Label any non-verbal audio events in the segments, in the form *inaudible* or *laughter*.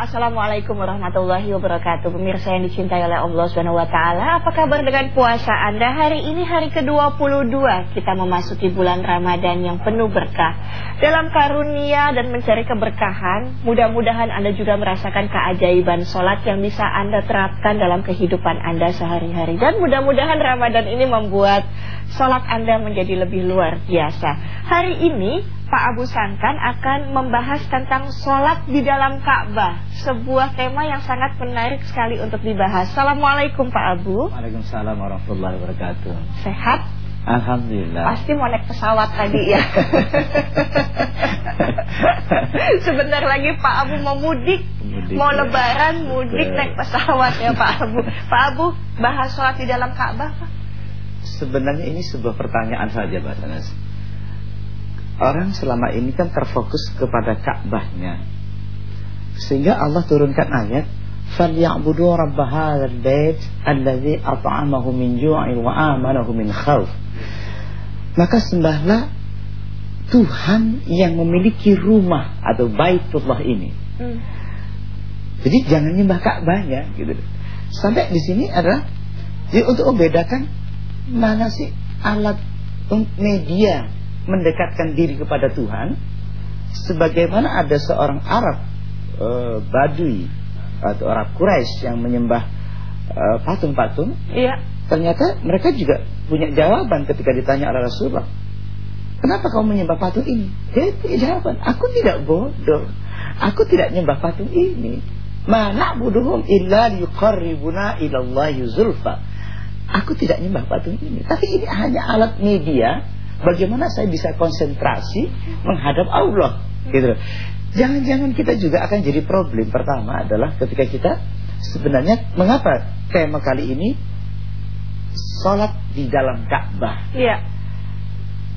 Assalamualaikum warahmatullahi wabarakatuh. Pemirsa yang dicintai oleh Allah SWT Apa kabar dengan puasa Anda? Hari ini hari ke-22. Kita memasuki bulan Ramadan yang penuh berkah. Dalam karunia dan mencari keberkahan Mudah-mudahan Anda juga merasakan keajaiban sholat Yang bisa Anda terapkan dalam kehidupan Anda sehari-hari. Dan mudah-mudahan Ramadan ini membuat sholat Anda menjadi lebih luar biasa. Hari ini Pak Abu Sankan akan membahas tentang sholat di dalam Ka'bah. Sebuah tema yang sangat menarik sekali untuk dibahas. Assalamualaikum Pak Abu. Waalaikumsalam warahmatullahi wabarakatuh. Sehat? Alhamdulillah. Pasti mau naik pesawat tadi ya. *laughs* Sebentar lagi Pak Abu mau mudik, mudik Mau ya. lebaran mudik naik pesawat ya Pak Abu. Pak Abu bahas sholat di dalam Ka'bah Pak? Sebenarnya ini sebuah pertanyaan saja Pak Sanas Orang selama ini kan terfokus kepada Ka'bahnya. Sehingga Allah turunkan ayat, "Falyabudu rabb hadzal bait allazi at'amahu min ju'in wa amanahu min khauf." Maka sembahlah Tuhan yang memiliki rumah atau Baitullah ini. Hmm. Jadi jangan nyembah Ka'bahnya gitu. Sampai di sini adalah jadi untuk membedakan mana sih alat media mendekatkan diri kepada Tuhan sebagaimana ada seorang Arab e, Badui atau Arab Quraisy yang menyembah eh, patung-patung iya. ternyata mereka juga punya jawaban ketika ditanya oleh Rasulullah kenapa kamu menyembah patung ini? Dia punya jawaban aku tidak bodoh. Aku tidak menyembah patung ini. Mana buduhum illa yuqarribuna ilallahi zulfa. Aku tidak menyembah patung ini. Tapi ini hanya alat media Bagaimana saya bisa konsentrasi menghadap Allah? Gitu. Jangan-jangan kita juga akan jadi problem. Pertama adalah ketika kita Sebenarnya mengapa tema kali ini Salat di dalam Ka'bah? Iya.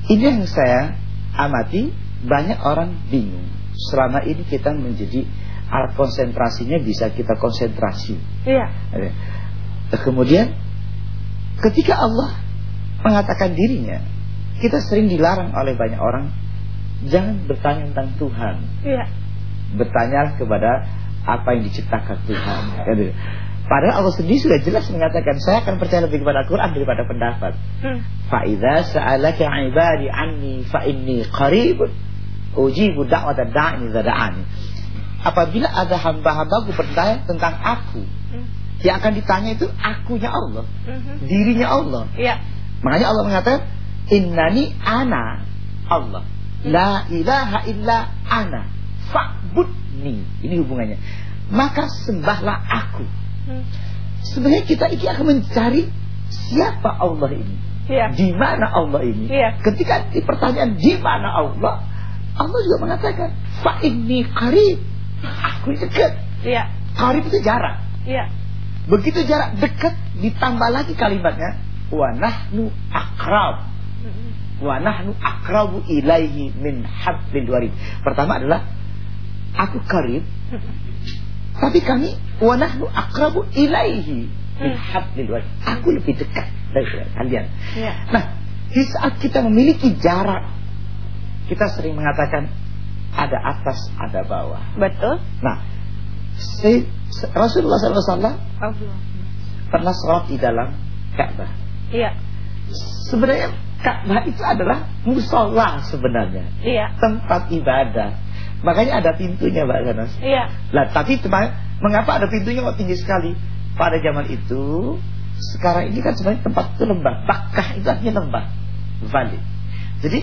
Ini yang saya amati Banyak orang bingung. Selama ini kita menjadi Alat konsentrasinya bisa kita konsentrasi. Iya. Kemudian Ketika Allah mengatakan dirinya kita sering dilarang oleh banyak orang Jangan bertanya tentang Tuhan Iya Bertanya kepada apa yang diciptakan Tuhan. Padahal Allah sendiri sudah jelas mengatakan Saya akan percaya lebih kepada Al-Quran daripada pendapat hmm. Fa'idha sa'alaka ibadi anni fa'inni qaribun Ujibu da'wata da'ni zada'ani Apabila ada hamba-hambaku bertanya tentang aku hmm. Yang akan ditanya itu akunya Allah hmm. Dirinya Allah ya. Makanya Allah mengatakan Innani ana Allah. La ilaha illa ana. Fa'budni. Ini hubungannya. Maka sembahlah aku. Hmm. Sebenarnya kita ini akan mencari siapa Allah ini. Ya. Di mana Allah ini? Ya. Ketika di pertanyaan di mana Allah, Allah juga mengatakan fa inni qarib. Aku dekat. Ya. Qarib itu jarak. Ya. Begitu jarak dekat ditambah lagi kalimatnya wa nahnu akrab wa nahnu akrabu ilaihi min hablil warid. Pertama adalah aku karib tapi kami wa nahnu akrabu ilaihi min hmm. hablil warid. Aku lebih dekat dari kalian. Ya. Nah, di saat kita memiliki jarak kita sering mengatakan ada atas, ada bawah. Betul. Nah, si, Rasulullah SAW pernah sholat di dalam Ka'bah. Iya. Sebenarnya Ka'bah itu adalah musola sebenarnya. Iya. Tempat ibadah. Makanya ada pintunya Mbak Ganas. Iya. Lah, tapi mengapa ada pintunya kok tinggi sekali? Pada zaman itu, sekarang ini kan sebenarnya tempat itu lembah. Bakkah itu artinya lembah. Valley. Jadi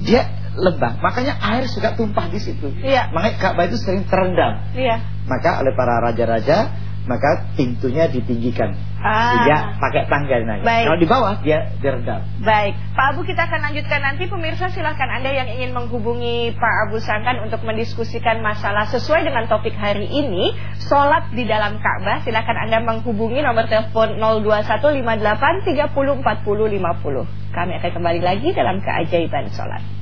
dia lembah, makanya air suka tumpah di situ. Iya. Makanya Ka'bah itu sering terendam. Iya. Maka oleh para raja-raja maka pintunya ditinggikan ah. pakai tangga naik. Baik. Kalau di bawah dia direndam. Baik, Pak Abu kita akan lanjutkan nanti pemirsa silahkan anda yang ingin menghubungi Pak Abu Sangkan untuk mendiskusikan masalah sesuai dengan topik hari ini sholat di dalam Ka'bah silahkan anda menghubungi nomor telepon 02158304050. Kami akan kembali lagi dalam keajaiban sholat.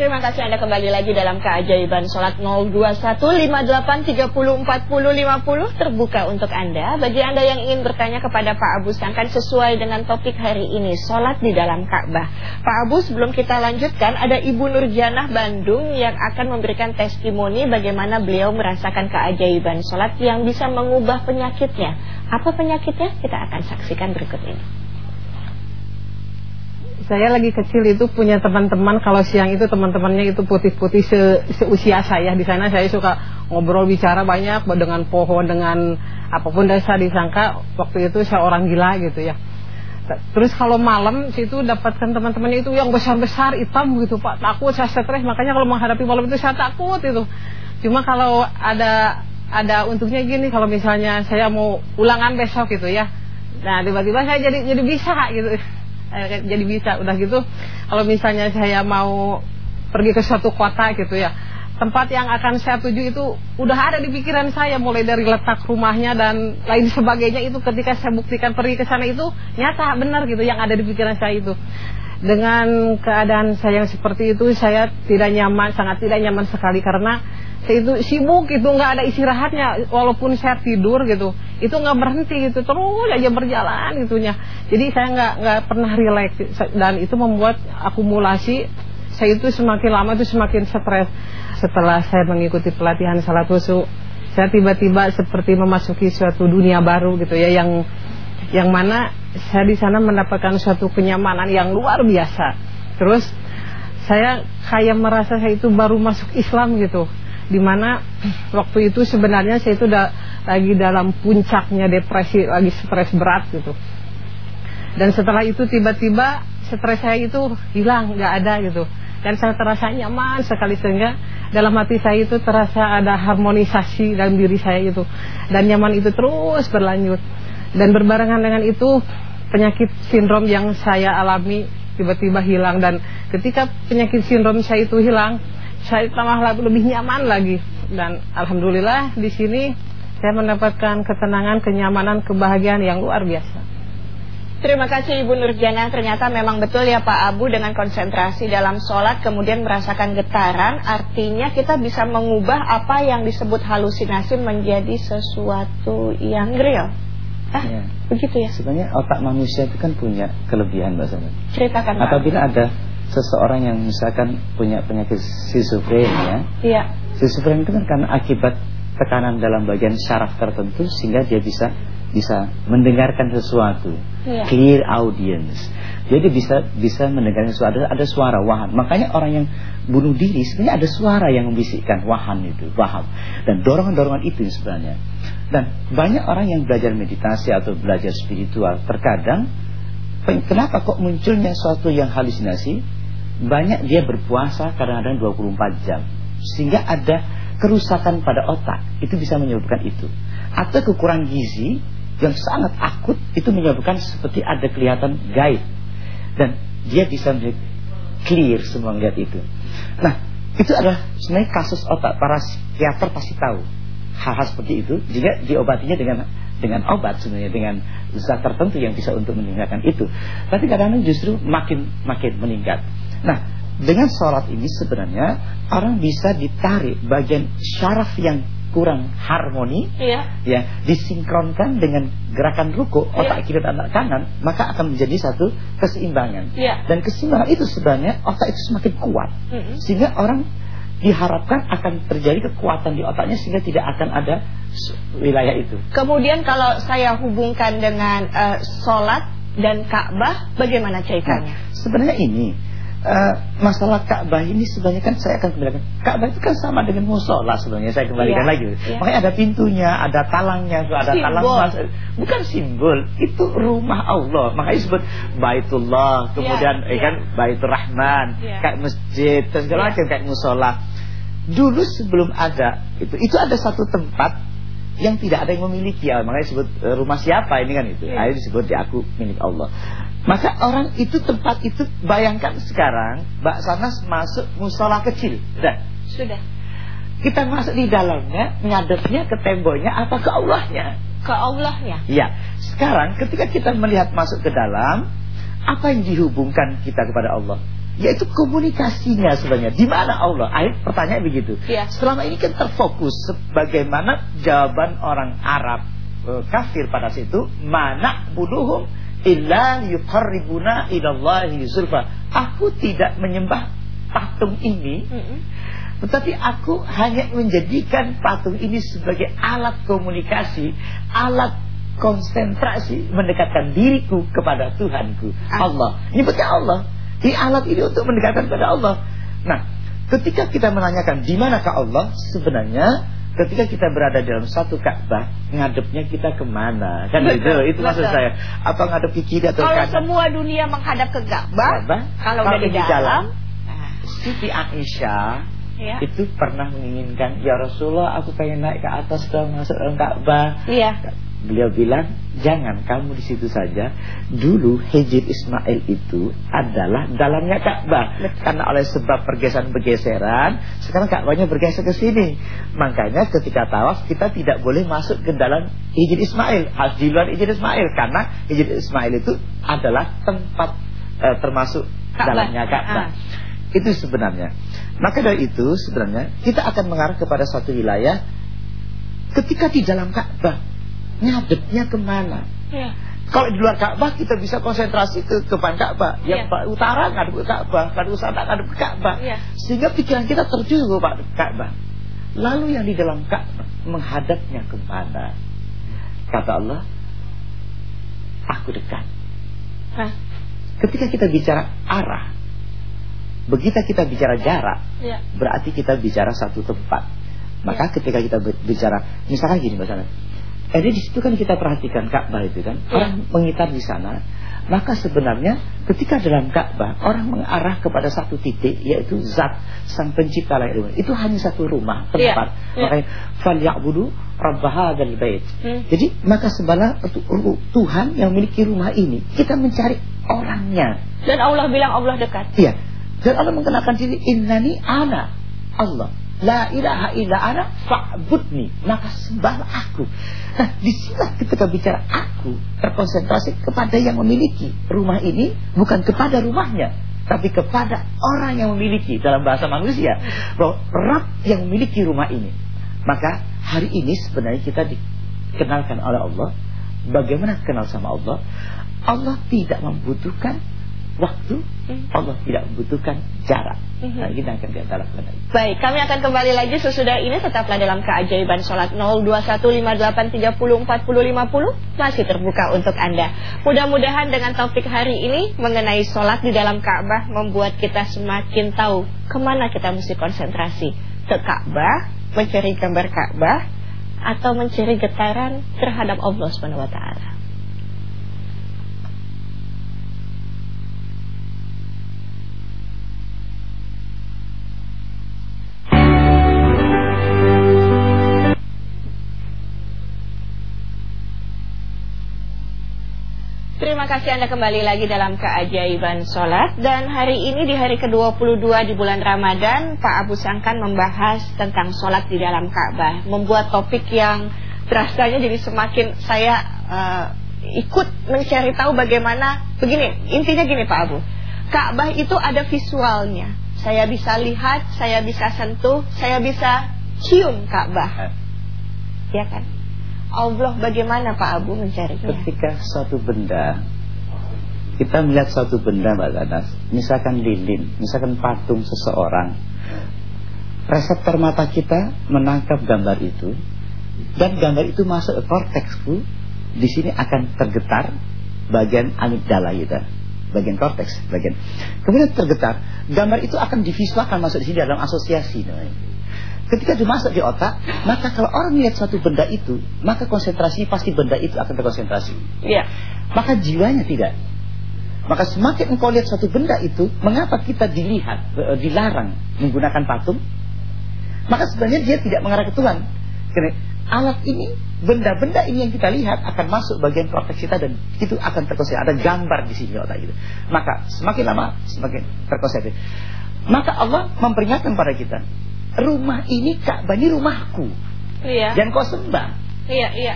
Terima kasih Anda kembali lagi dalam keajaiban sholat 02158304050 terbuka untuk Anda. Bagi Anda yang ingin bertanya kepada Pak Abu akan sesuai dengan topik hari ini, sholat di dalam Ka'bah. Pak Abu sebelum kita lanjutkan, ada Ibu Nurjanah Bandung yang akan memberikan testimoni bagaimana beliau merasakan keajaiban sholat yang bisa mengubah penyakitnya. Apa penyakitnya? Kita akan saksikan berikut ini saya lagi kecil itu punya teman-teman kalau siang itu teman-temannya itu putih-putih se seusia saya. Di sana saya suka ngobrol bicara banyak dengan pohon dengan apa pun dan saya disangka waktu itu saya orang gila gitu ya. Terus kalau malam situ dapatkan teman-temannya itu yang besar-besar hitam gitu pak. Takut saya stres. Makanya kalau menghadapi malam itu saya takut itu. Cuma kalau ada ada untuknya gini kalau misalnya saya mau ulangan besok gitu ya. Nah tiba-tiba saya jadi jadi bisa gitu eh, jadi bisa. Udah gitu kalau misalnya saya mau pergi ke suatu kota gitu ya tempat yang akan saya tuju itu udah ada di pikiran saya mulai dari letak rumahnya dan lain sebagainya. Itu ketika saya buktikan pergi ke sana itu nyata benar gitu yang ada di pikiran saya itu. Dengan keadaan saya yang seperti itu saya tidak nyaman sangat tidak nyaman sekali karena itu sibuk itu nggak ada istirahatnya walaupun saya tidur gitu itu nggak berhenti gitu terus aja berjalan gitunya jadi saya nggak nggak pernah rileks dan itu membuat akumulasi saya itu semakin lama itu semakin stres setelah saya mengikuti pelatihan salat wusu saya tiba-tiba seperti memasuki suatu dunia baru gitu ya yang yang mana saya di sana mendapatkan suatu kenyamanan yang luar biasa. Terus saya kayak merasa saya itu baru masuk Islam gitu. Di mana waktu itu sebenarnya saya itu udah lagi dalam puncaknya depresi, lagi stres berat gitu. Dan setelah itu tiba-tiba stres saya itu hilang, nggak ada gitu. Dan saya terasa nyaman sekali sehingga dalam hati saya itu terasa ada harmonisasi dalam diri saya itu. Dan nyaman itu terus berlanjut. Dan berbarengan dengan itu penyakit sindrom yang saya alami tiba-tiba hilang dan ketika penyakit sindrom saya itu hilang, saya tambah lebih nyaman lagi dan alhamdulillah di sini saya mendapatkan ketenangan, kenyamanan, kebahagiaan yang luar biasa. Terima kasih Ibu Nurjana Ternyata memang betul ya Pak Abu Dengan konsentrasi dalam sholat Kemudian merasakan getaran Artinya kita bisa mengubah apa yang disebut halusinasi Menjadi sesuatu yang real Ah, ya. begitu ya. Sebenarnya otak manusia itu kan punya kelebihan Mbak Sana. Ceritakan Pak. Apabila ada seseorang yang misalkan punya penyakit schizofrenia. Iya. Schizofrenia itu kan karena akibat tekanan dalam bagian syaraf tertentu sehingga dia bisa bisa mendengarkan sesuatu. Ya. Clear audience. Jadi bisa bisa mendengarkan sesuatu ada, ada suara wahan. Makanya orang yang bunuh diri sebenarnya ada suara yang membisikkan wahan itu, waham. Dan dorongan-dorongan itu sebenarnya. Dan banyak orang yang belajar meditasi atau belajar spiritual terkadang kenapa kok munculnya suatu yang halusinasi? Banyak dia berpuasa kadang-kadang 24 jam. Sehingga ada kerusakan pada otak. Itu bisa menyebabkan itu. Atau kekurangan gizi yang sangat akut itu menyebabkan seperti ada kelihatan gaib. Dan dia bisa clear semua melihat itu. Nah, itu adalah sebenarnya kasus otak. Para psikiater pasti tahu hal-hal seperti itu jika diobatinya dengan dengan obat sebenarnya dengan zat tertentu yang bisa untuk meninggalkan itu. Tapi kadang-kadang justru makin makin meningkat. Nah, dengan sholat ini sebenarnya orang bisa ditarik bagian syaraf yang kurang harmoni iya. ya disinkronkan dengan gerakan ruku otak iya. kiri dan otak kanan maka akan menjadi satu keseimbangan iya. dan keseimbangan itu sebenarnya otak itu semakin kuat mm -hmm. sehingga orang diharapkan akan terjadi kekuatan di otaknya sehingga tidak akan ada wilayah itu. Kemudian kalau saya hubungkan dengan uh, sholat dan Ka'bah, bagaimana ceritanya? Nah, sebenarnya ini uh, masalah Ka'bah ini sebenarnya kan saya akan kembalikan. Ka'bah itu kan sama dengan musola sebenarnya saya kembalikan iya, lagi. Iya. Makanya ada pintunya, ada talangnya, ada simbol. talang mas. Bukan simbol, itu rumah Allah. Makanya disebut Baitullah, kemudian iya, eh, kan iya. Baitur Rahman, iya. kayak masjid, dan segala iya. macam kayak musola. Dulu sebelum ada itu, itu ada satu tempat yang tidak ada yang memiliki. Ya makanya disebut eh, rumah siapa ini kan itu. Yeah. akhirnya disebut di aku milik Allah. Maka orang itu tempat itu bayangkan sekarang Mbak Sanas masuk musola kecil. Sudah? Sudah. Kita masuk di dalamnya ngadepnya ke temboknya apa ke Allahnya? Ke Allahnya? Ya sekarang ketika kita melihat masuk ke dalam apa yang dihubungkan kita kepada Allah Yaitu komunikasinya sebenarnya. Di mana Allah? Ayat pertanyaan begitu. Ya. Selama ini kan terfokus sebagaimana jawaban orang Arab eh, kafir pada situ, mana buduhum illa yuqarribuna ilallahi zulfa. Aku tidak menyembah patung ini, Mm-mm. tetapi aku hanya menjadikan patung ini sebagai alat komunikasi, alat konsentrasi mendekatkan diriku kepada Tuhanku Ah. Allah. Nyebutnya Allah. Di alat ini untuk mendekatkan kepada Allah. Nah, ketika kita menanyakan di manakah Allah, sebenarnya ketika kita berada dalam satu Ka'bah, ngadepnya kita ke mana? Kan itu, Betul, itu maksud saya. Apa ngadep ke kiri atau Kalau kanan? semua dunia menghadap ke Ka'bah, Ka'bah, kalau udah di dalam, nah, Siti Aisyah ya. itu pernah menginginkan, ya Rasulullah, aku pengen naik ke atas dan masuk dalam Ka'bah. Iya. Beliau bilang, jangan kamu di situ saja. Dulu Hijir Ismail itu adalah dalamnya Ka'bah. Karena oleh sebab pergeseran-pergeseran, sekarang Ka'bahnya bergeser ke sini. Makanya ketika tawaf kita tidak boleh masuk ke dalam Hijir Ismail. Harus di luar Hijir Ismail. Karena Hijir Ismail itu adalah tempat eh, termasuk Ka'bah. dalamnya Ka'bah. Ah. Itu sebenarnya. Maka dari itu sebenarnya kita akan mengarah kepada suatu wilayah ketika di dalam Ka'bah ngadepnya ke mana? Iya. Kalau di luar Ka'bah kita bisa konsentrasi ke depan Ka'bah. Yang Iya. utara ngadep ke Ka'bah, kan selatan ngadep ke Ka'bah. Iya. Sehingga pikiran kita tertuju kepada Ka'bah. Lalu yang di dalam Ka'bah menghadapnya ke mana? Kata Allah, aku dekat. Hah? Ketika kita bicara arah, begitu kita bicara jarak, Iya. berarti kita bicara satu tempat. Maka ketika kita bicara, misalkan gini misalnya, eh di situ kan kita perhatikan Ka'bah itu kan, Iya. orang mengitar di sana. Maka sebenarnya ketika dalam Ka'bah orang mengarah kepada satu titik yaitu zat sang pencipta dan bumi. Itu hanya satu rumah Iya. tempat. Iya. Makanya falyabudu rabb hadzal bait. Hmm. Jadi maka sebenarnya Tuhan yang memiliki rumah ini, kita mencari orangnya. Dan Allah bilang Allah dekat. Iya. Dan Allah mengenalkan diri innani ana Allah. La ilaha illa ana fa'budni. Maka sembahlah aku. Nah, di sinilah ketika bicara aku terkonsentrasi kepada yang memiliki rumah ini bukan kepada rumahnya, tapi kepada orang yang memiliki dalam bahasa manusia bahwa Rabb yang memiliki rumah ini. Maka hari ini sebenarnya kita dikenalkan oleh Allah bagaimana kenal sama Allah. Allah tidak membutuhkan waktu, Hmm. Allah tidak membutuhkan jarak. Mhm. Nah, kita akan lihat dalam benar. Baik, kami akan kembali lagi sesudah ini tetaplah dalam keajaiban sholat 021583404050 masih terbuka untuk Anda. Mudah-mudahan dengan topik hari ini mengenai sholat di dalam Ka'bah membuat kita semakin tahu ke mana kita mesti konsentrasi. Ke Ka'bah, mencari gambar Ka'bah, atau mencari getaran terhadap Allah Subhanahu wa taala. Terima kasih Anda kembali lagi dalam keajaiban sholat. Dan hari ini di hari ke-22 di bulan Ramadan Pak Abu Sangkan membahas tentang sholat di dalam Ka'bah. Membuat topik yang rasanya jadi semakin saya eh, ikut mencari tahu bagaimana. Begini, intinya gini Pak Abu. Ka'bah itu ada visualnya. Saya bisa lihat, saya bisa sentuh, saya bisa cium Ka'bah. Ya kan? Allah bagaimana Pak Abu mencarinya? Ketika suatu benda kita melihat suatu benda Mbak Ganas, misalkan lilin, misalkan patung seseorang, reseptor mata kita menangkap gambar itu dan gambar itu masuk ke korteksku, di sini akan tergetar bagian amigdala kita, bagian korteks, bagian. Kemudian tergetar, gambar itu akan divisualkan masuk di sini dalam asosiasi namanya. Ketika dimasuk di otak, maka kalau orang melihat suatu benda itu, maka konsentrasinya pasti benda itu akan terkonsentrasi. Iya. Maka jiwanya tidak. Maka semakin engkau lihat suatu benda itu, mengapa kita dilihat, e, dilarang menggunakan patung? Maka sebenarnya dia tidak mengarah ke Tuhan. Karena alat ini, benda-benda ini yang kita lihat akan masuk bagian korteks kita dan itu akan terkonsentrasi. Ada gambar di sini otak itu. Maka semakin lama semakin terkonsentrasi. Maka Allah memperingatkan pada kita, rumah ini Ka'bah ini rumahku. Iya. Jangan kau sembah. Iya, iya.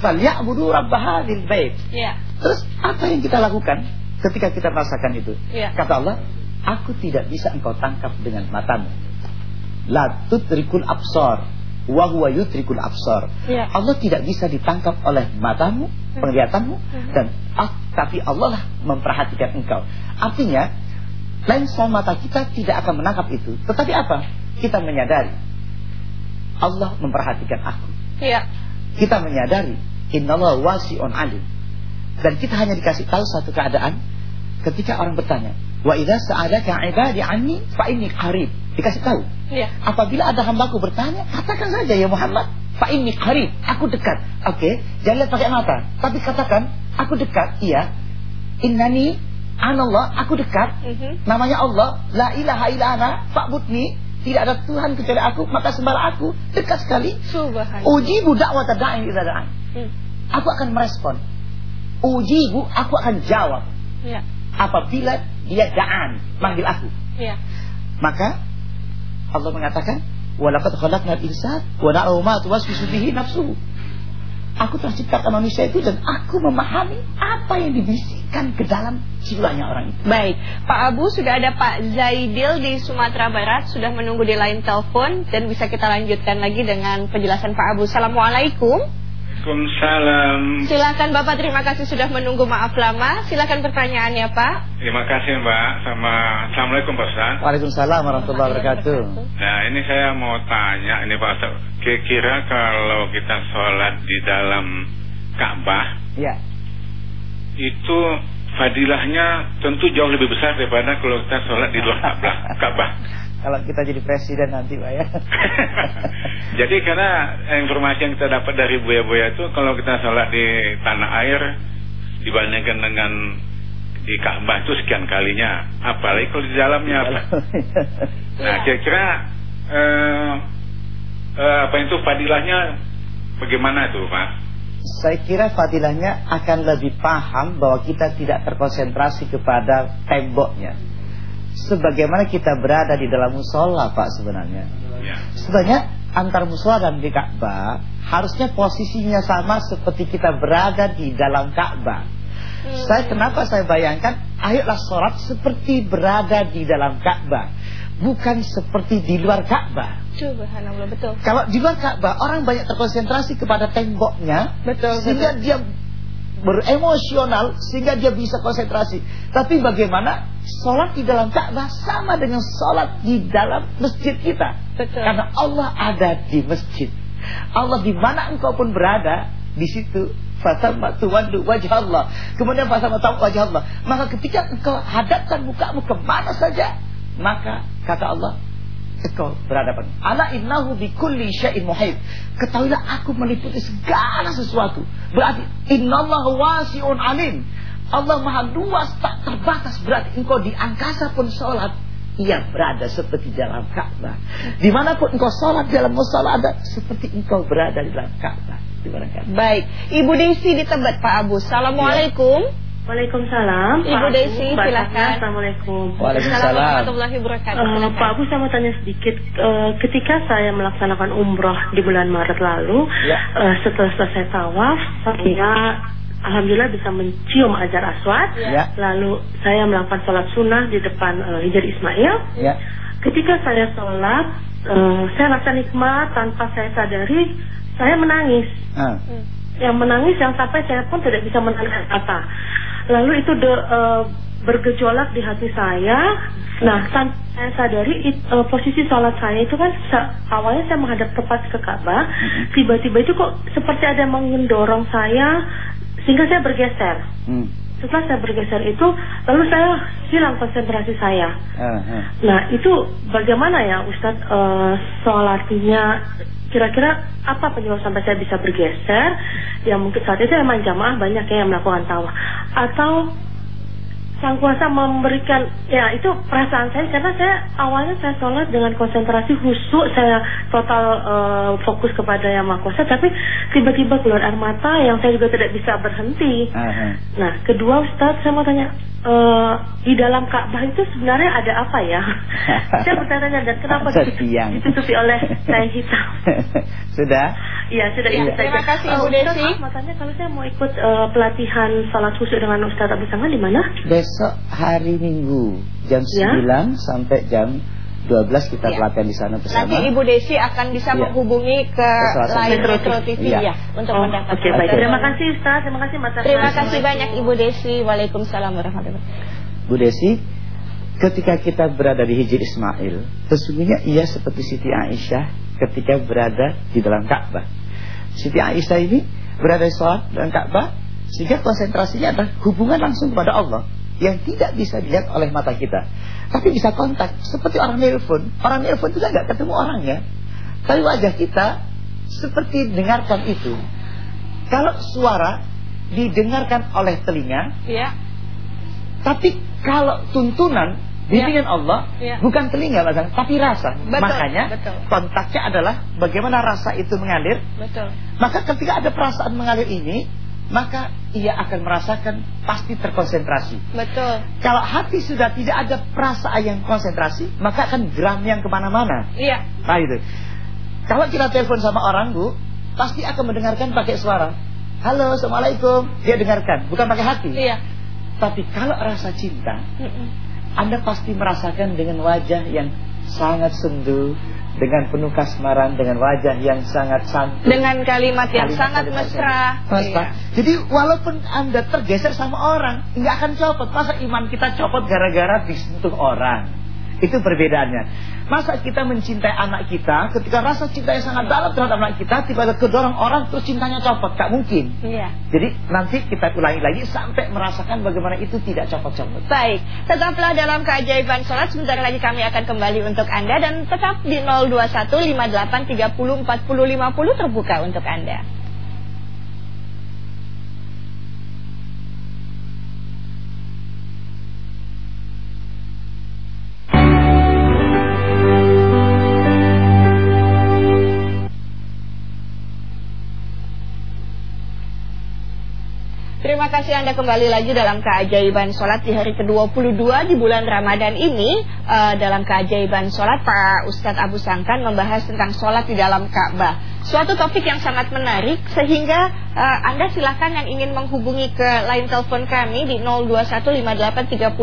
Falyabudu rabb hadzal bait. Iya. Terus apa yang kita lakukan ketika kita merasakan itu? Iya. Kata Allah, aku tidak bisa engkau tangkap dengan matamu. La tudrikul absar wa huwa yudrikul absar. Ya. Allah tidak bisa ditangkap oleh matamu, penglihatanmu Hmm. dan ah, tapi Allah lah memperhatikan engkau. Artinya lensa mata kita tidak akan menangkap itu. Tetapi apa? Kita menyadari Allah memperhatikan aku. Iya. Kita menyadari innallaha wasi'un alim. Dan kita hanya dikasih tahu satu keadaan ketika orang bertanya, "Wa idza sa'alaka 'ibadi 'anni fa inni qarib." Dikasih tahu. Iya. Apabila ada hambaku bertanya, katakan saja ya Muhammad, fa inni qarib, aku dekat. Oke, jangan lihat pakai mata, tapi katakan, aku dekat. Iya. Innani anallah, aku dekat. Mhm. Namanya Allah, la ilaha illa ana, fa'budni. Tidak ada Tuhan kecuali aku, maka sembahlah aku. Dekat sekali. Subhanallah. Ujibu da'wata da'in idza da'an. Hmm. Aku akan merespon. Ujibu, aku akan jawab. Iya. Apabila dia da'an, manggil aku. Iya. Maka Allah mengatakan, "Walaqad khalaqnal insana wa na'lamu ma tuwaswisu bihi nafsuhu." Aku telah ciptakan manusia itu dan aku memahami apa yang dibisikkan ke dalam jiwanya orang itu. Baik, Pak Abu sudah ada Pak Zaidil di Sumatera Barat sudah menunggu di line telepon dan bisa kita lanjutkan lagi dengan penjelasan Pak Abu. Assalamualaikum. Waalaikumsalam. Silakan Bapak, terima kasih sudah menunggu. Maaf lama. Silakan pertanyaannya Pak. Terima kasih Mbak. Sama Assalamualaikum Pak Ustaz. Waalaikumsalam warahmatullahi wabarakatuh. Nah ini saya mau tanya ini Pak Ustaz. Kira-kira kalau kita sholat di dalam Ka'bah Ya. Itu fadilahnya tentu jauh lebih besar daripada kalau kita sholat di luar Ka'bah. Ka'bah. Kalau kita jadi presiden nanti, Pak ya. *laughs* Jadi karena informasi yang kita dapat dari buaya-buaya itu kalau kita sholat di tanah air dibandingkan dengan di Ka'bah itu sekian kalinya, apalagi kalau di dalamnya. Pak. *laughs* Nah, kira-kira eh, eh, apa itu fadilahnya bagaimana tuh, Pak? Saya kira fadilahnya akan lebih paham bahwa kita tidak terkonsentrasi kepada temboknya. Sebagaimana kita berada di dalam musola, Pak sebenarnya. Ya. Sebenarnya antar musola dan di Ka'bah harusnya posisinya sama seperti kita berada di dalam Ka'bah. Saya kenapa saya bayangkan ayolah sholat seperti berada di dalam Ka'bah, bukan seperti di luar Ka'bah. Subhanallah, betul. Kalau di luar Ka'bah orang banyak terkonsentrasi kepada temboknya, Betul, sehingga dia beremosional sehingga dia bisa konsentrasi. Tapi bagaimana sholat di dalam Ka'bah sama dengan sholat di dalam masjid kita? Betul. Karena Allah ada di masjid. Allah di mana engkau pun berada di situ. Fatamma tuwaddu wajah Allah. Kemudian fatamma tahu wajah Allah. Maka ketika engkau hadapkan mukamu ke mana saja, maka kata Allah, engkau berhadapan. Ala innahu bi kulli syai'in muhit. Ketahuilah aku meliputi segala sesuatu. Berarti innallaha wasi'un alim. Allah Maha luas tak terbatas berarti engkau di angkasa pun sholat ia berada seperti dalam Ka'bah. Di mana pun engkau sholat dalam musola ada seperti engkau berada di dalam Ka'bah. Baik, Ibu Desi di Tebet Pak Abu. Assalamualaikum. Waalaikumsalam. Ibu Desi, silakan. Assalamualaikum. Waalaikumsalam. warahmatullahi wabarakatuh. Eh, Silakan. Pak Abu saya mau tanya sedikit Eh, ketika saya melaksanakan umroh di bulan Maret lalu Ya. eh, setelah selesai tawaf saya alhamdulillah bisa mencium ajar aswad Ya. lalu saya melakukan sholat sunnah di depan eh, Hijar Ismail Ya. ketika saya sholat eh, saya rasa nikmat tanpa saya sadari saya menangis Ah. yang menangis yang sampai saya pun tidak bisa menahan kata. Lalu itu de, eh, bergejolak di hati saya. Nah, tanpa saya sadari it- eh, posisi sholat saya itu kan awalnya saya menghadap tepat ke Ka'bah. Tiba-tiba itu kok seperti ada yang mendorong saya sehingga saya bergeser. Hmm. Setelah saya bergeser itu, lalu saya hilang konsentrasi saya. Ah, ah. Nah itu bagaimana ya Ustadz eh, sholatnya kira-kira apa penyebab sampai saya bisa bergeser? Ya mungkin saat itu memang jamaah banyak ya yang melakukan tawaf atau sang kuasa memberikan ya itu perasaan saya karena saya awalnya saya sholat dengan konsentrasi khusyuk saya total eh, fokus kepada yang maha kuasa tapi tiba-tiba keluar air mata yang saya juga tidak bisa berhenti Ah, ah. Nah, kedua Ustadz, saya mau tanya, eh, di dalam Ka'bah itu sebenarnya ada apa ya? *laughs* saya bertanya dan kenapa ditutupi, oleh *laughs* kain hitam? Sudah? Iya, sudah Iya, itu terima saja. kasih, Ibu Ustadz, Desi. maaf, mau tanya kalau saya mau ikut eh, pelatihan salat khusyuk dengan Ustadz Abu Sangha di mana? Besok hari Minggu jam Ya. 9 sampai jam 12 kita Ya. latihan di sana bersama. Nanti Ibu Desi akan bisa Iya. menghubungi ke Selasa. line Metro TV Iya. ya untuk Oh, mendapatkan Oke baik. Oke. Terima kasih Ustaz. Terima kasih Mas. Terima kasih banyak Ibu Desi. Waalaikumsalam warahmatullahi wabarakatuh. Bu Desi, ketika kita berada di Hijr Ismail, sesungguhnya ia seperti Siti Aisyah ketika berada di dalam Ka'bah. Siti Aisyah ini berada di sholat dalam Ka'bah, sehingga konsentrasinya adalah hubungan langsung kepada Allah yang tidak bisa dilihat oleh mata kita. Tapi bisa kontak, seperti orang nelpon. Orang nelpon juga nggak ketemu orangnya. Tapi wajah kita seperti dengarkan itu. Kalau suara didengarkan oleh telinga, Ya. Tapi kalau tuntunan bimbingan Allah Ya. bukan telinga bahkan, tapi rasa. Betul, Makanya betul. kontaknya adalah bagaimana rasa itu mengalir. Betul. Maka ketika ada perasaan mengalir ini, maka ia akan merasakan pasti terkonsentrasi. Betul. Kalau hati sudah tidak ada perasaan yang konsentrasi, maka akan geram yang ke mana-mana. Iya. Nah itu. Kalau kita telepon sama orang bu, pasti akan mendengarkan pakai suara. Halo, assalamualaikum. Dia dengarkan, bukan pakai hati. Iya. Tapi kalau rasa cinta. Anda pasti merasakan dengan wajah yang sangat sendu, dengan penuh kasmaran, dengan wajah yang sangat santun. Dengan kalimat yang Kalimat- sangat kalimat mesra. mesra. Iya. Jadi walaupun Anda tergeser sama orang, nggak akan copot. Masa iman kita copot gara-gara disentuh orang? Itu perbedaannya. Masa kita mencintai anak kita, ketika rasa cinta yang sangat dalam terhadap anak kita, tiba-tiba kedorong orang terus cintanya copot, gak mungkin. Iya. Jadi nanti kita ulangi lagi sampai merasakan bagaimana itu tidak copot-copot. Baik, tetaplah dalam keajaiban sholat Sebentar lagi kami akan kembali untuk Anda Dan tetap di 021 58 30 40 50 terbuka untuk Anda kasih Anda kembali lagi dalam keajaiban sholat di hari ke-22 di bulan Ramadan ini. Eh, Dalam keajaiban sholat Pak Ustadz Abu Sangkan membahas tentang sholat di dalam Ka'bah. Suatu topik yang sangat menarik sehingga eh, Anda silakan yang ingin menghubungi ke line telepon kami di 02158304050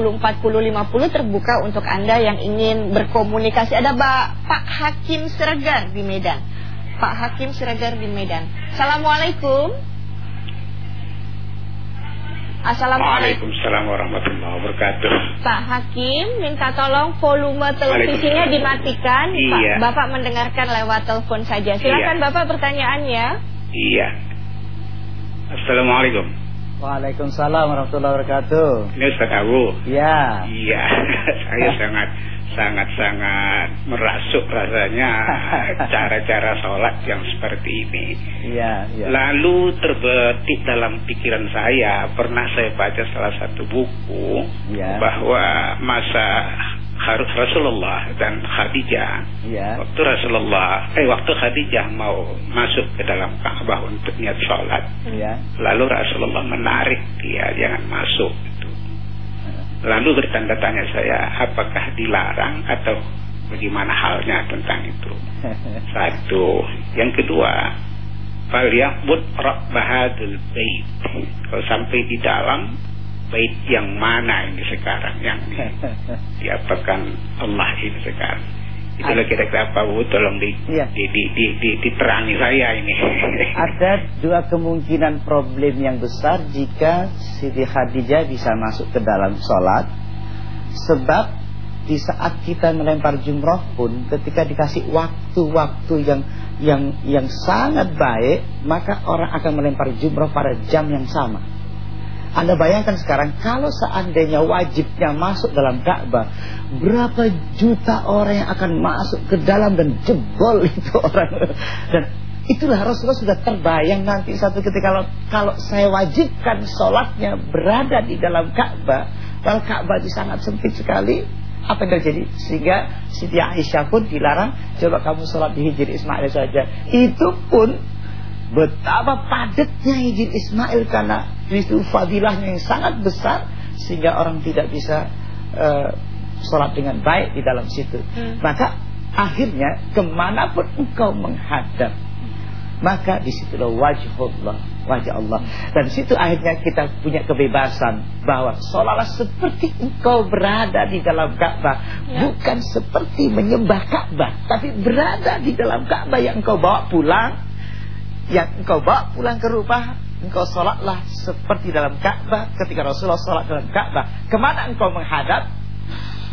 terbuka untuk Anda yang ingin berkomunikasi. Ada Pak, Pak Hakim Siregar di Medan. Pak Hakim Siregar di Medan. Assalamualaikum Assalamualaikum Waalaikumsalam warahmatullahi wabarakatuh. Pak Hakim minta tolong volume televisinya dimatikan Iya. Pak, Bapak mendengarkan lewat telepon saja Silakan Iya. Bapak pertanyaannya Iya. Assalamualaikum. Waalaikumsalam warahmatullahi wabarakatuh. Ini Ustaz Abu. Ya. Iya, *laughs* saya sangat sangat sangat merasuk rasanya *laughs* cara-cara sholat yang seperti ini. Iya, iya. Lalu terbetik dalam pikiran saya pernah saya baca salah satu buku Ya. bahwa masa Rasulullah dan Khadijah Iya. waktu Rasulullah eh waktu Khadijah mau masuk ke dalam Ka'bah untuk niat sholat Iya. lalu Rasulullah menarik dia jangan masuk itu. lalu bertanda tanya saya apakah dilarang atau bagaimana halnya tentang itu *laughs* satu yang kedua falyabud rabbahadul bait kalau sampai di dalam bait yang mana ini sekarang yang di- diapakan Allah ini sekarang. Itulah kira-kira apa? Bu tolong di, Iya. di, di, di, di- diterangi saya ini. *laughs* Ada dua kemungkinan problem yang besar jika Siti Khadijah bisa masuk ke dalam sholat. Sebab di saat kita melempar jumroh pun ketika dikasih waktu-waktu yang yang yang sangat baik maka orang akan melempar jumroh pada jam yang sama. Anda bayangkan sekarang kalau seandainya wajibnya masuk dalam Ka'bah, berapa juta orang yang akan masuk ke dalam dan jebol *laughs* itu orang. Dan itulah Rasulullah sudah terbayang nanti satu ketika kalau kalau saya wajibkan sholatnya berada di dalam Ka'bah, kalau Ka'bah itu sangat sempit sekali, apa yang terjadi? Sehingga Siti Aisyah pun dilarang, coba kamu sholat di Hijri Ismail saja. Itu pun betapa padatnya Hijri Ismail karena itu fadilahnya yang sangat besar sehingga orang tidak bisa eh, sholat dengan baik di dalam situ. Hmm. Maka akhirnya ke mana pun engkau menghadap maka di situlah wajhullah, wajah Allah. Dan situ akhirnya kita punya kebebasan bahwa seolah-olah seperti engkau berada di dalam Ka'bah, ya. bukan seperti menyembah Ka'bah, tapi berada di dalam Ka'bah yang engkau bawa pulang, yang engkau bawa pulang ke rumah, engkau sholatlah seperti dalam Ka'bah ketika Rasulullah sholat dalam Ka'bah. Ke mana engkau menghadap?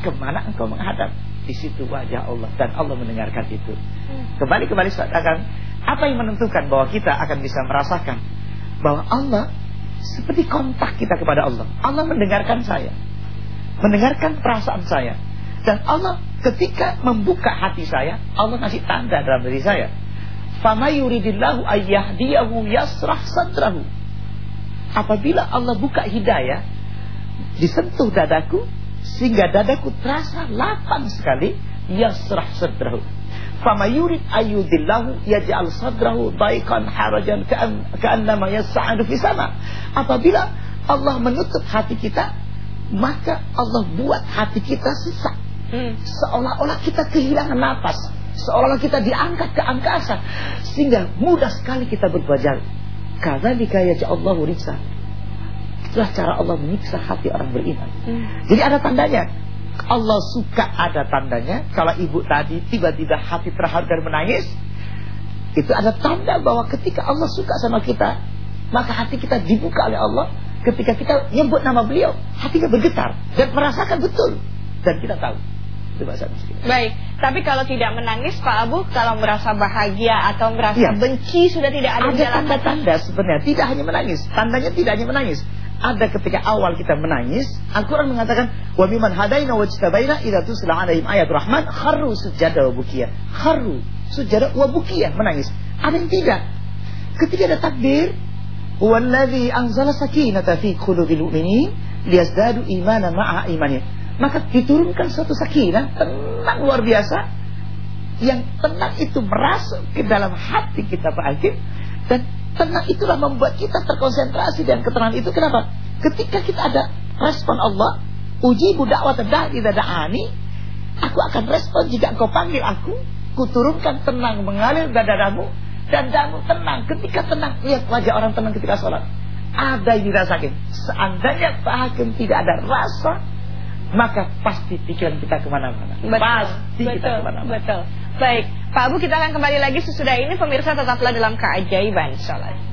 Ke mana engkau menghadap? Di situ wajah Allah dan Allah mendengarkan itu. Hmm. Kembali kembali akan apa yang menentukan bahwa kita akan bisa merasakan bahwa Allah seperti kontak kita kepada Allah. Allah mendengarkan saya. Mendengarkan perasaan saya. Dan Allah ketika membuka hati saya, Allah ngasih tanda dalam diri saya. Fama yuridillahu ayyahdiyahu yasrah sadrahu. Apabila Allah buka hidayah, disentuh dadaku, sehingga dadaku terasa lapang sekali, yasrah sadrahu fama yurid ayudillahu yaj'al sadrahu daiqan harajan ka'annama yas'adu fi sama. Apabila Allah menutup hati kita, maka Allah buat hati kita sesak. Hmm. Seolah-olah kita kehilangan napas, seolah-olah kita diangkat ke angkasa sehingga mudah sekali kita berbuat jahat. Kadzalika yaj'allahu riksa. Itulah cara Allah menyiksa hati orang beriman. Hmm. Jadi ada tandanya Allah suka ada tandanya. Kalau ibu tadi tiba-tiba hati terharu dan menangis, itu ada tanda bahwa ketika Allah suka sama kita, maka hati kita dibuka oleh Allah. Ketika kita nyebut nama beliau, hati kita bergetar dan merasakan betul. Dan kita tahu. Itu bahasa Baik, tapi kalau tidak menangis Pak Abu, kalau merasa bahagia atau merasa ya. benci sudah tidak ada Ada tanda-tanda sebenarnya, tidak hanya menangis. Tandanya tidak hanya menangis ada ketika awal kita menangis, Al-Quran mengatakan, Wa miman hadaina wa jtabaina idza tusla alaihim ayat rahman kharru sujada wa bukia. Kharru sujada wa bukia, menangis. Ada yang tidak. Ketika ada takbir, Wallazi anzala sakinata fi qulubil mu'minin liyazdadu imanan ma'a imannya. Maka diturunkan satu sakinah tenang luar biasa yang tenang itu merasuk ke dalam hati kita Pak Hakim dan Tenang itulah membuat kita terkonsentrasi dan ketenangan itu kenapa? Ketika kita ada respon Allah, uji budak da'i tidak da'ani, aku akan respon jika engkau panggil aku, kuturunkan tenang mengalir dadamu dan damu tenang. Ketika tenang, lihat wajah orang tenang ketika sholat. Ada yang dirasakan. Seandainya Pak Hakim tidak ada rasa, maka pasti pikiran kita ke mana-mana. Pasti betul, kita ke mana-mana. Betul. Baik, Pak Abu kita akan kembali lagi sesudah ini pemirsa tetaplah dalam keajaiban sholat.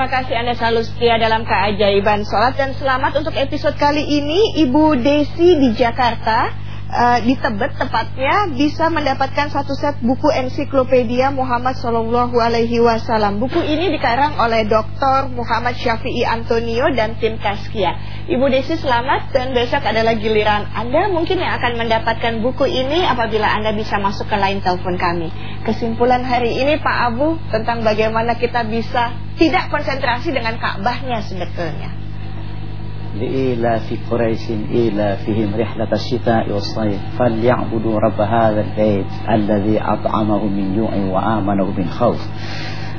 Terima kasih Anda selalu setia dalam keajaiban sholat dan selamat untuk episode kali ini. Ibu Desi di Jakarta uh, di Tebet tepatnya bisa mendapatkan satu set buku ensiklopedia Muhammad Sallallahu Alaihi Wasallam. Buku ini dikarang oleh Dr. Muhammad Syafi'i Antonio dan tim Kaskia. Ibu Desi selamat dan besok adalah giliran Anda mungkin yang akan mendapatkan buku ini apabila Anda bisa masuk ke line telepon kami. Kesimpulan hari ini Pak Abu tentang bagaimana kita bisa tidak konsentrasi dengan Ka'bahnya sebetulnya. لإيلاف قريش إيلافهم رحلة الشتاء والصيف فليعبدوا رب هذا البيت الذي أطعمهم من جوع وآمنهم من خوف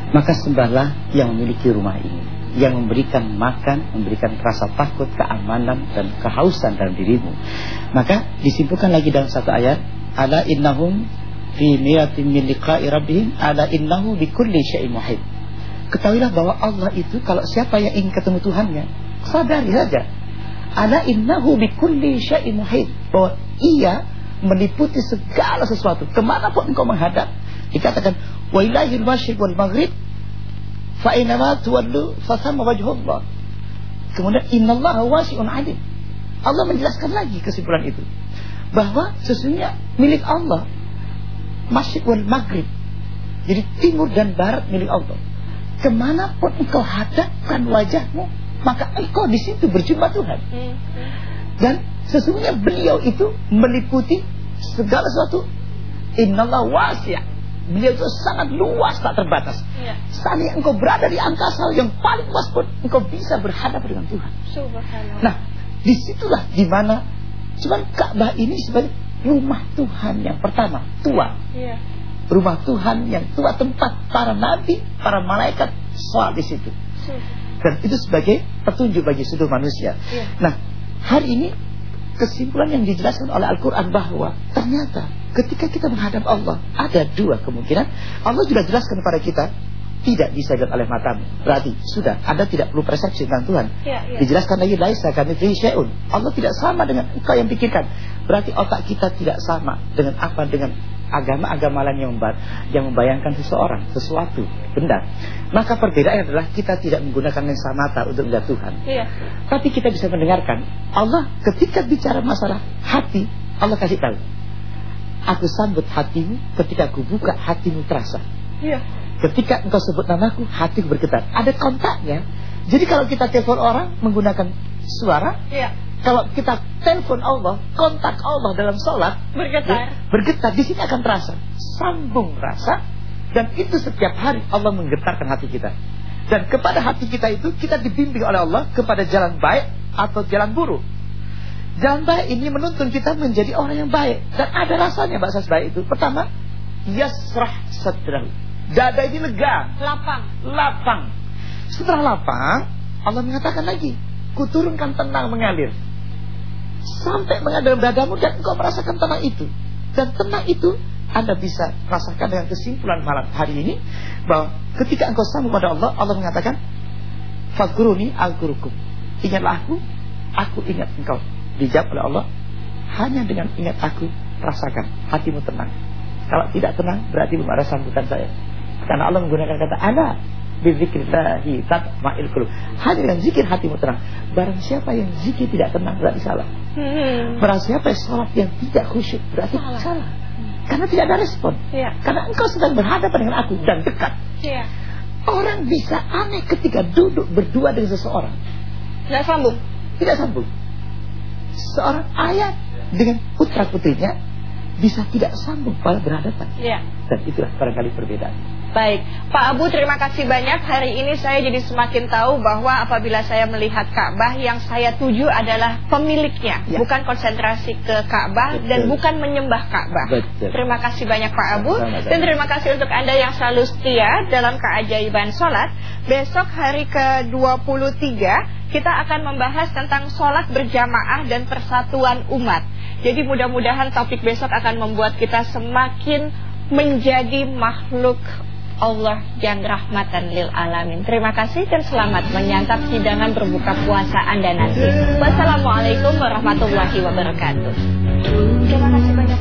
maka sembahlah yang memiliki rumah ini yang memberikan makan, memberikan rasa takut, keamanan dan kehausan dalam dirimu. Maka disimpulkan lagi dalam satu ayat, ala innahum fi miratin min liqa'i rabbihim ala innahu bikulli syai'in muhit. Ketahuilah bahwa Allah itu kalau siapa yang ingin ketemu Tuhannya, Sadari saja. Ada innahu bikulli syai'in muhit. Bahwa ia meliputi segala sesuatu. Ke mana pun engkau menghadap. Dikatakan, wa ilahil masyib wal maghrib fa inama tuwallu fasama wajhullah. Kemudian innallaha wasi'un alim. Allah menjelaskan lagi kesimpulan itu. Bahwa sesungguhnya milik Allah masyib wal maghrib. Jadi timur dan barat milik Allah. Ke mana pun engkau hadapkan wajahmu, maka engkau di situ berjumpa Tuhan. Hmm. Dan sesungguhnya beliau itu meliputi segala sesuatu. Innallah wasi'a. Beliau itu sangat luas tak terbatas. Ya. Seandainya engkau berada di angkasa yang paling luas pun engkau bisa berhadapan dengan Tuhan. Nah, di situlah di mana cuman Ka'bah ini sebagai rumah Tuhan yang pertama, tua. Ya. rumah Tuhan yang tua tempat para nabi, para malaikat soal di situ. Dan itu sebagai petunjuk bagi seluruh manusia. Iya. Nah, hari ini kesimpulan yang dijelaskan oleh Al-Quran bahwa ternyata ketika kita menghadap Allah ada dua kemungkinan. Allah juga jelaskan kepada kita tidak bisa dilihat oleh matamu. Berarti sudah Anda tidak perlu persepsi tentang Tuhan. Iya, iya. Dijelaskan lagi laisa kami syai'un. Allah tidak sama dengan engkau yang pikirkan. Berarti otak kita tidak sama dengan apa dengan agama-agama lain yang yang membayangkan seseorang, sesuatu, benda. Maka perbedaan adalah kita tidak menggunakan lensa mata untuk melihat Tuhan. Iya. Tapi kita bisa mendengarkan Allah ketika bicara masalah hati, Allah kasih tahu. Aku sambut hatimu ketika aku buka hatimu terasa. Iya. Ketika engkau sebut namaku, hatiku bergetar. Ada kontaknya. Jadi kalau kita telepon orang menggunakan suara, Iya. Kalau kita telepon Allah, kontak Allah dalam sholat, Bergetar. ya, bergetar di sini akan terasa, sambung rasa, dan itu setiap hari Allah menggetarkan hati kita. Dan kepada hati kita itu kita dibimbing oleh Allah kepada jalan baik atau jalan buruk. Jalan baik ini menuntun kita menjadi orang yang baik dan ada rasanya bahasa baik itu. Pertama, yasrah sadrahu. Dada ini lega, Lapang. lapang. Setelah lapang, Allah mengatakan lagi, kuturunkan tenang mengalir. Sampai mengalir dalam dadamu dan engkau merasakan tenang itu. Dan tenang itu Anda bisa rasakan dengan kesimpulan malam hari ini bahwa ketika engkau sambung pada Allah, Allah mengatakan, "Fadkuruni al-kurukum." Ingatlah aku, aku ingat engkau. Dijawab oleh Allah, hanya dengan ingat aku, rasakan hatimu tenang. Kalau tidak tenang, berarti belum ada sambutan saya. Karena Allah menggunakan kata ana bizikrillahi tatma'il qulub. Hanya dengan zikir hatimu tenang. Barang siapa yang zikir tidak tenang berarti salah. Hmm. Barang siapa yang sholat yang tidak khusyuk berarti Salah. salah. Karena tidak ada respon. Iya. Karena engkau sedang berhadapan dengan aku dan dekat. Iya. Orang bisa aneh ketika duduk berdua dengan seseorang. Nggak sambung. Tidak sambung. Seorang ayah dengan putra putrinya bisa tidak sambung pada berhadapan. Iya. Dan itulah barangkali perbedaan. Baik, Pak Abu terima kasih banyak. Hari ini saya jadi semakin tahu bahwa apabila saya melihat Ka'bah yang saya tuju adalah pemiliknya, Ya. bukan konsentrasi ke Ka'bah dan bukan menyembah Ka'bah. Terima kasih banyak Pak Abu Sama-sama. dan terima kasih untuk Anda yang selalu setia dalam keajaiban sholat. Besok hari ke-23 kita akan membahas tentang sholat berjamaah dan persatuan umat. Jadi mudah-mudahan topik besok akan membuat kita semakin menjadi makhluk Allah yang rahmatan lil alamin. Terima kasih dan selamat menyantap hidangan berbuka puasa Anda nanti. Wassalamualaikum warahmatullahi wabarakatuh. Terima kasih banyak.